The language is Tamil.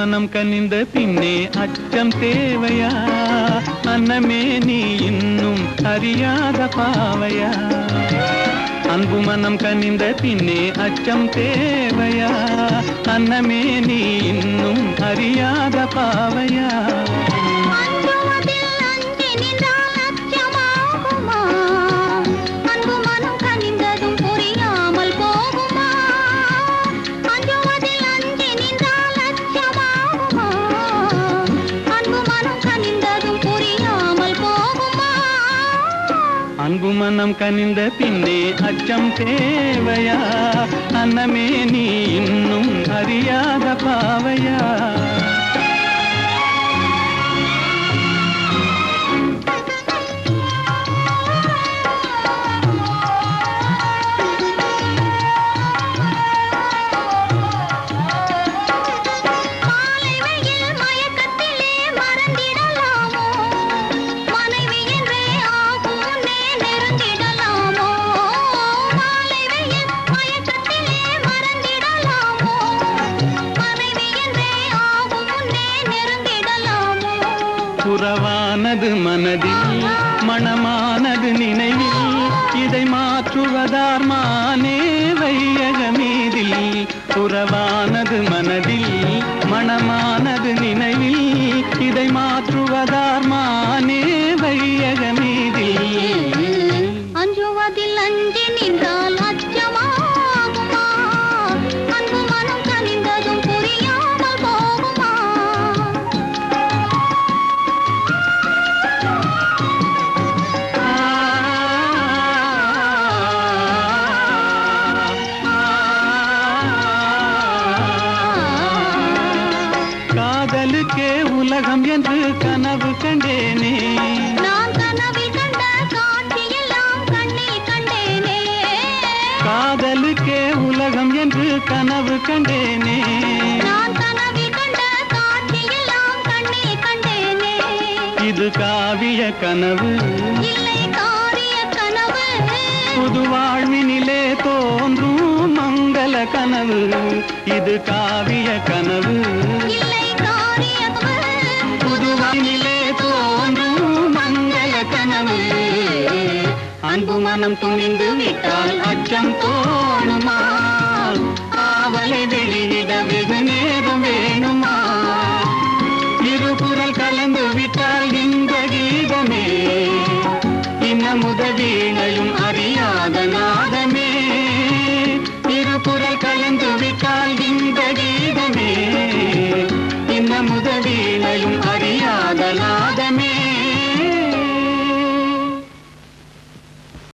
மனம் கனிந்த பின்னே அச்சம் தேவையா? அன்னமே நீ இன்னும் அறியாத பாவையா? அன்பு மனம் கனிந்த பின்னே அச்சம் தேவையா? அன்னமே நீ இன்னும் அறியாத பாவையா? அன்பு மனம் கனிந்த பின்னே அச்சம் தேவையா? அன்னமே நீ இன்னும் அறியா? மனது மனதில் மனமானது நினைவில் இதை மாற்றுவதார் மானே வையகமீதில் உறவானது மனதில் மனமானது நினைவில் இதை மாற்றுவதார் மானே வையகமீதில் அஞ்சுவதில் அஞ்சி நின்றால் உலகம் என்று கனவு கண்டேனே நான் கனவில் கண்ட காட்சியெல்லாம் கண்ணில் கண்டேனே. காதலுக்கே உலகம் என்று கனவு கண்டேனே. இது காவிய கனவு. புது வாழ்வினிலே தோன்றும் மங்கள கனவு. இது காவிய கனவு. அன்பு மனம் துணிந்து விட்டால் அச்சம் தோணுமா? காவலை வெளியிட வெகு நேரம் வேணுமா? இருபுறல் கலந்து விட்டால் இந்த கீதமே. இன்னும் வீணையும் அறியாத நாதமே. இருபுறல் கலந்து விட்டால் இந்த கீதமே. இன்னும் வீணையும் அறி